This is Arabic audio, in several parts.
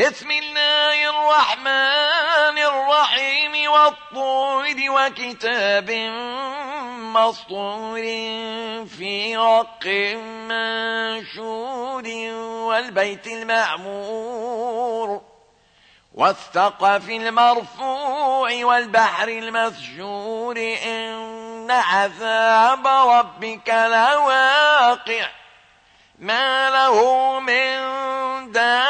بسم الله الرحمن الرحيم والطور وكتاب مسطور في رق منشور والبيت المعمور والثقف المرفوع والبحر المسجور إن عذاب ربك لواقع ما له من دافع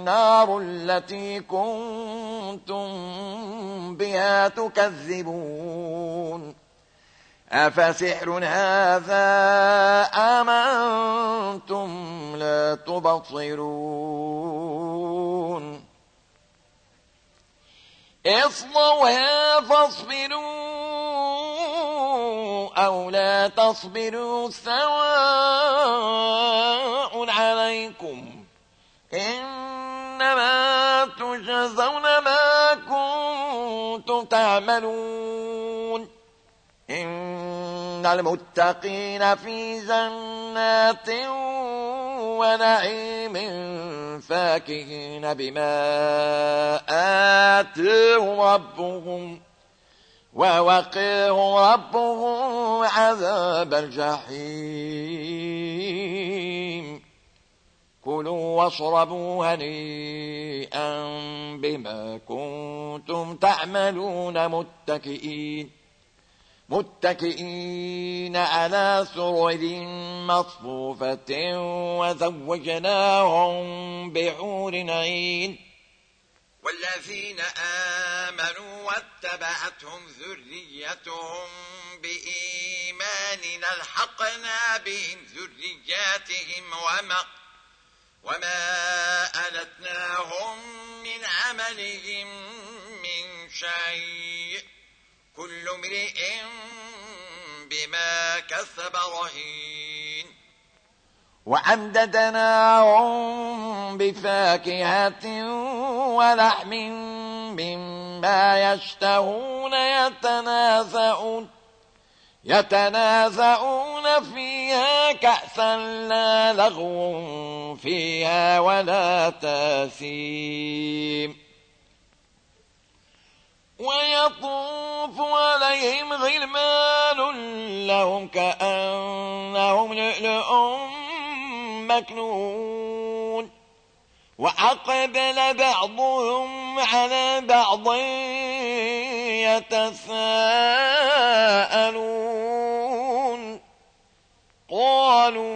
النار التي كنتم بها تكذبون. أفسحر هذا أم أنتم لا تبصرون؟ اصلوها فاصبروا أو لا تصبروا سواء عليكم. إنما تجزون ما كنتم تعملون. إن المتقين في جنات ونعيم فاكهين بما آتهم ربهم ووقيهم ربهم عذاب الجحيم. واشربوا هنيئا بما كنتم تعملون متكئين متكئين على سرر مصفوفة وزوجناهم بحور عين. والذين آمنوا واتبعتهم ذريتهم بإيمان ألحقنا بهم ذرياتهم وما وما ألتناهم من عملهم من شيء كل امرئ بما كسب رهين وأمددناهم بفاكهة ولحم مما يشتهون يتنازعون يتنازعون فيها كأسا لا لغو فيها ولا تاسيم ويطوف عليهم غلمان لهم كأنهم لؤلؤ مكنون. وأقبل بعضهم على بعض يتساءلون. قالوا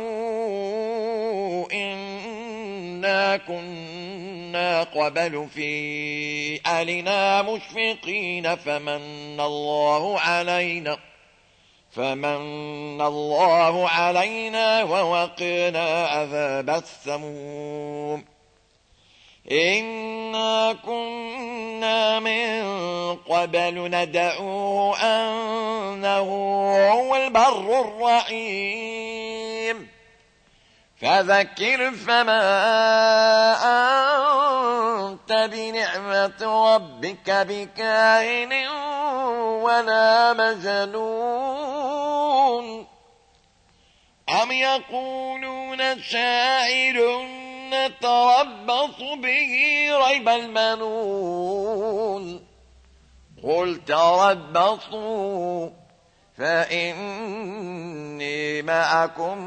إنا كنا قبل في أهلنا مشفقين فمن الله علينا فمن الله علينا ووقنا عذاب السموم إنا كنا من قبل ندعوه أنه هو البر الرحيم فذكر فما أنت بنعمة ربك بكاهن ولا مجنون أم يقولون شاعر نتربص به ريب المنون. قل تربصوا فإني معكم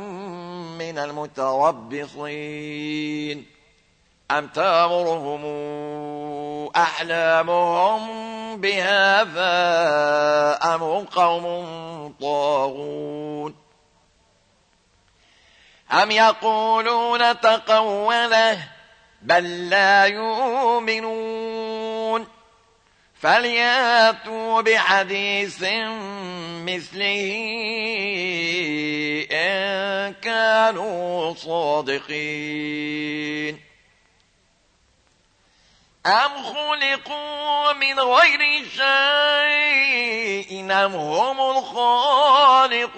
من المتربصين. أم تأمرهم أحلامهم بهذا أم قوم طاغون؟ أم يقولون تقوله بل لا يؤمنون فلياتوا بحديث مثله إن كانوا صادقين أم خلقوا من غير شيء أم هم الخالقون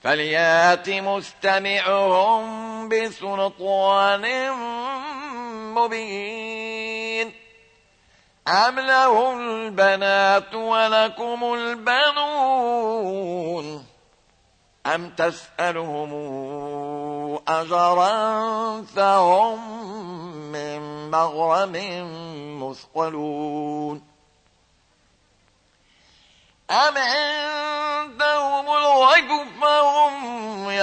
فليات مستمعهم بسلطان مبين أم له البنات ولكم البنون أم تسألهم أجرا فهم من مغرم مثقلون أم عندهم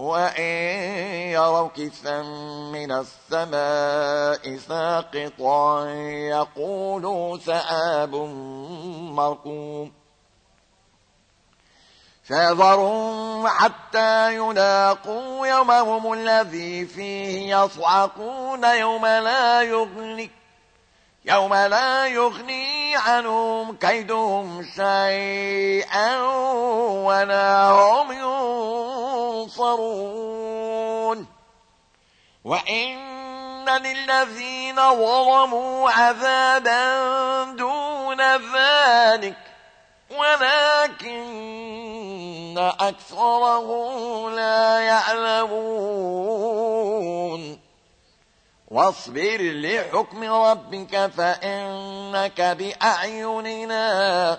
وإن يروا كسا من السماء ساقطا يقولوا سآب مركوم فذروا حتى يلاقوا يومهم الذي فيه يصعقون يوم لا يغني يوم لا يغني عنهم كيدهم شيئا ولا هم ينصرون وإن للذين ظلموا عذابا دون ذلك ولكن أكثرهم لا يعلمون. واصبر لحكم ربك فإنك بأعيننا.